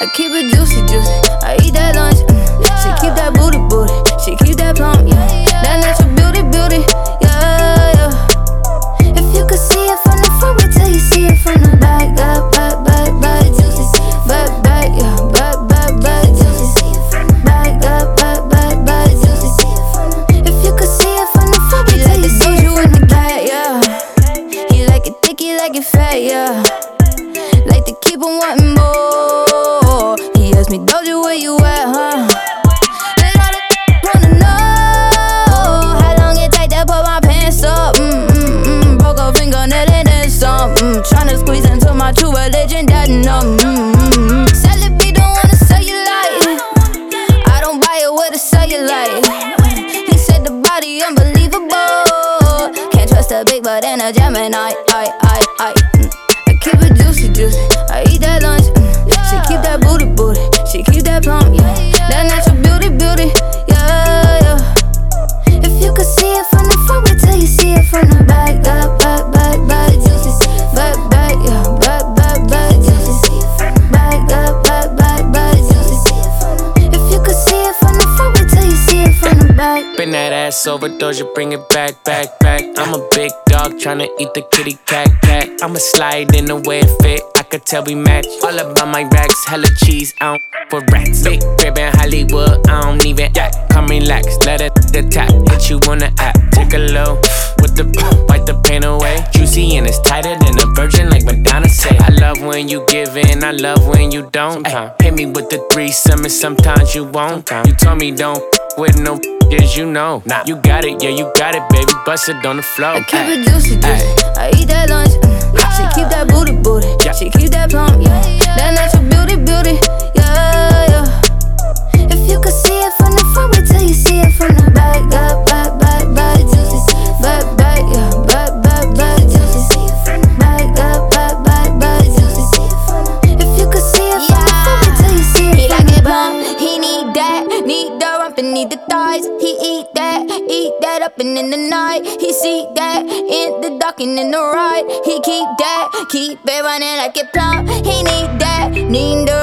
I keep it juicy, juicy. I eat that lunch. Mm. She keep that booty, booty. She keep that plump, yeah. That natural beauty, beauty, yeah, yeah. If you could see it from the front, wait till you see it from the back, back, back, back, back, back, yeah, back, back, back, back, back, back, back. If you could see it from the front, wait till you see it from the back, yeah. He like it like it fat, yeah. Like to keep on wanting more. Me, Doja, where you at, huh? Wanna know how long it take to my pants up. Mm mm mm. Broke a. Tryna squeeze into my true religion, don't wanna sell you like. I don't buy it with a cellulite. He said the body unbelievable. Can't trust a big butt and a Gemini. I, I, I. Mm. I keep it juicy, juicy. Bend that ass over, Doja, bring it back, back, back. I'm a big dog tryna eat the kitty cat, cat. I'ma slide in the way it fit. I could tell we match. All about my racks, hella cheese, I don't for rats. Big crib in Hollywood, I don't even act. Come relax, let it the tap hit you on the app. Take a low with the pump, wipe the pain away. Juicy and it's tighter than a virgin, like Madonna say. I love when you give in, I love when you don't. Ay, hit me with the threesome, and sometimes you won't. You told me don't with no yes, you know. Nah. You got it, yeah, you got it, baby. Bust it on the floor. I keep it juicy, juicy. I eat that lunch. Mm. Thighs. He eat that, eat that up and in the night. He see that in the dark and in the ride. He keep that, keep it running like it plump. He need that, need the